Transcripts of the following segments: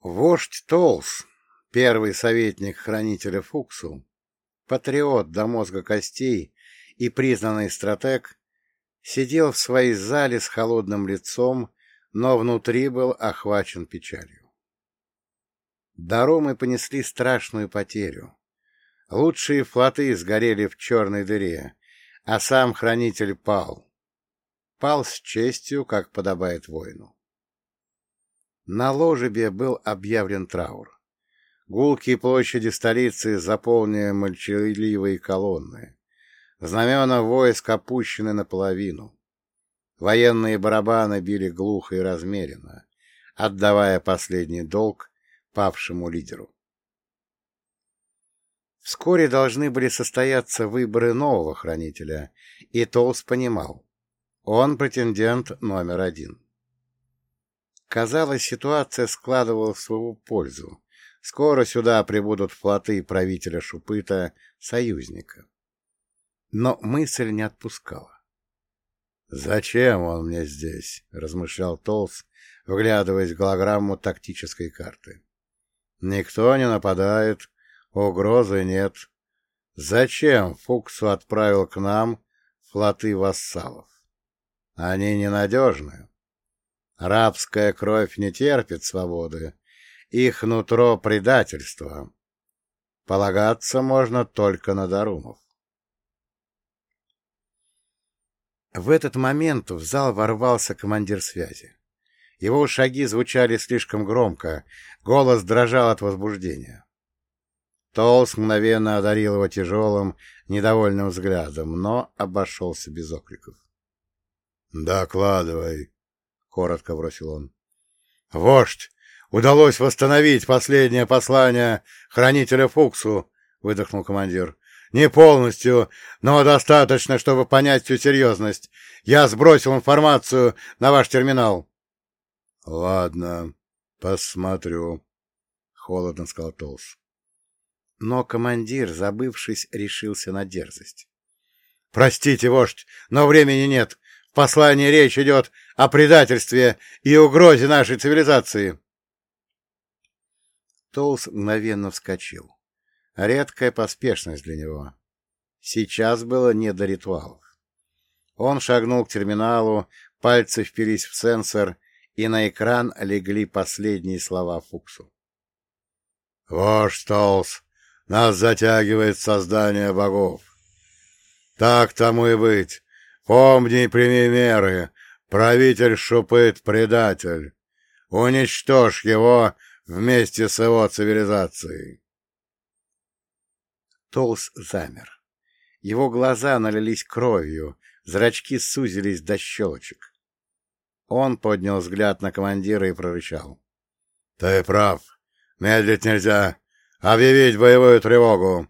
Вождь Толс, первый советник хранителя Фуксу, патриот до мозга костей и признанный стратег, сидел в своей зале с холодным лицом, но внутри был охвачен печалью. Даромы понесли страшную потерю. Лучшие флоты сгорели в черной дыре, а сам хранитель пал. Пал с честью, как подобает воину. На ложебе был объявлен траур. Гулкие площади столицы заполнили молчаливые колонны. Знамена войск опущены наполовину. Военные барабаны били глухо и размеренно, отдавая последний долг павшему лидеру. Вскоре должны были состояться выборы нового хранителя, и Толс понимал, он претендент номер один. Казалось, ситуация складывалась в свою пользу. Скоро сюда прибудут флоты правителя Шупыта, союзника. Но мысль не отпускала. «Зачем он мне здесь?» — размышлял Толс, вглядываясь в голограмму тактической карты. «Никто не нападает, угрозы нет. Зачем Фуксу отправил к нам флоты вассалов? Они ненадежны. Рабская кровь не терпит свободы, их нутро — предательство. Полагаться можно только на Дарумов. В этот момент в зал ворвался командир связи. Его шаги звучали слишком громко, голос дрожал от возбуждения. Толс мгновенно одарил его тяжелым, недовольным взглядом, но обошелся без окликов. — Докладывай, — коротко бросил он. — Вождь! Удалось восстановить последнее послание хранителя Фуксу, — выдохнул командир. — Не полностью, но достаточно, чтобы понять всю серьезность. Я сбросил информацию на ваш терминал. — Ладно, посмотрю, — холодно сказал Толс. Но командир, забывшись, решился на дерзость. — Простите, вождь, но времени нет. В послании речь идет о предательстве и угрозе нашей цивилизации. Толс мгновенно вскочил. Редкая поспешность для него. Сейчас было не до ритуалов. Он шагнул к терминалу, пальцы впились в сенсор, и на экран легли последние слова Фуксу. — Вождь Толс, нас затягивает создание богов. Так тому и быть. Помни и прими меры. Правитель Шупыт — предатель. Уничтожь его вместе с его цивилизацией. Толс замер. Его глаза налились кровью, зрачки сузились до щелочек. Он поднял взгляд на командира и прорычал. — Ты прав. Медлить нельзя. Объявить боевую тревогу.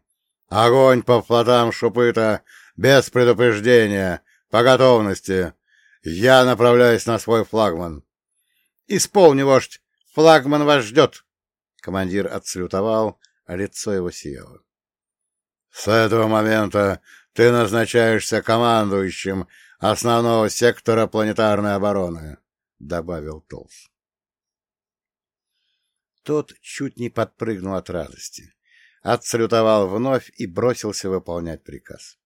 Огонь по флотам Шупыта без предупреждения, по готовности. Я направляюсь на свой флагман. Исполни, вождь, флагман вас ждет. Командир отсалютовал, а лицо его сияло. С этого момента ты назначаешься командующим основного сектора планетарной обороны, — добавил Толс. Тот чуть не подпрыгнул от радости, отсалютовал вновь и бросился выполнять приказ.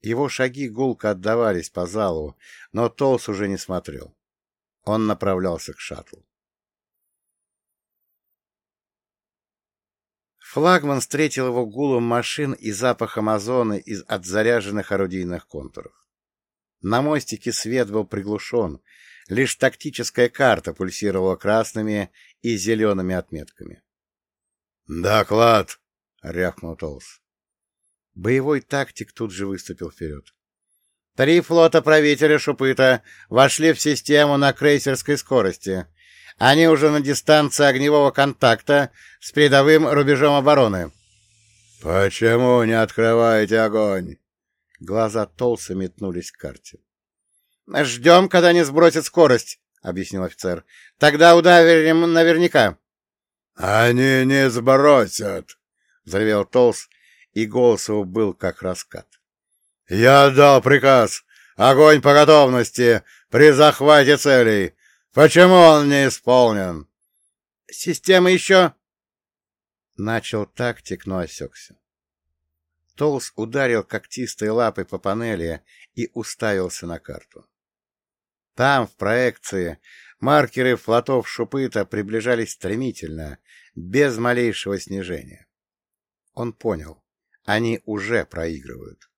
Его шаги гулко отдавались по залу, но Толс уже не смотрел. Он направлялся к шаттлу. Флагман встретил его гулом машин и запахом озоны из от заряженных орудийных контуров. На мостике свет был приглушен, лишь тактическая карта пульсировала красными и зелеными отметками. «Доклад!» — рявкнул Толс. Боевой тактик тут же выступил вперед. Три флота правителя Шупыта вошли в систему на крейсерской скорости. Они уже на дистанции огневого контакта с передовым рубежом обороны. — Почему не открываете огонь? Глаза Толса метнулись к карте. — Ждем, когда они сбросят скорость, — объяснил офицер. — Тогда ударим наверняка. — Они не сбросят, — взревел Толс и голос его был как раскат. «Я дал приказ. Огонь по готовности при захвате целей. Почему он не исполнен?» Система еще... Начал тактик, но осекся. Толс ударил когтистой лапой по панели и уставился на карту. Там, в проекции, маркеры флотов Шупыта приближались стремительно, без малейшего снижения. Он понял, они уже проигрывают.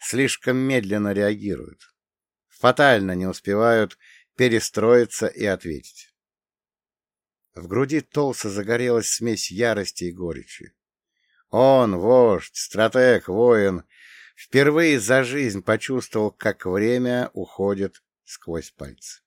Слишком медленно реагируют. Фатально не успевают перестроиться и ответить. В груди Толса загорелась смесь ярости и горечи. Он, вождь, стратег, воин, впервые за жизнь почувствовал, как время уходит сквозь пальцы.